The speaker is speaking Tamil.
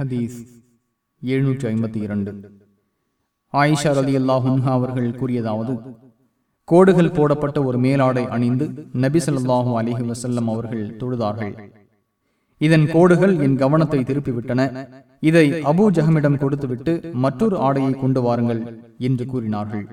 ஹதீஸ் எழுநூற்றி ஐம்பத்தி இரண்டு. ஆயிஷா ரதி அல்லாஹுன்ஹா அவர்கள் கூறியதாவது கோடுகள் போடப்பட்ட ஒரு மேலாடை அணிந்து நபி அலிஹி வசல்லம் அவர்கள் தொழுதார்கள். இதன் கோடுகள் என் கவனத்தை திருப்பிவிட்டன. இதை அபூ ஜஹமிடம் கொடுத்துவிட்டு மற்றொரு ஆடையை கொண்டு வாருங்கள் என்று கூறினார்கள்.